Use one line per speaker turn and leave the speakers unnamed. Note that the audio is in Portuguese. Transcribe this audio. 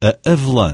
a avelã.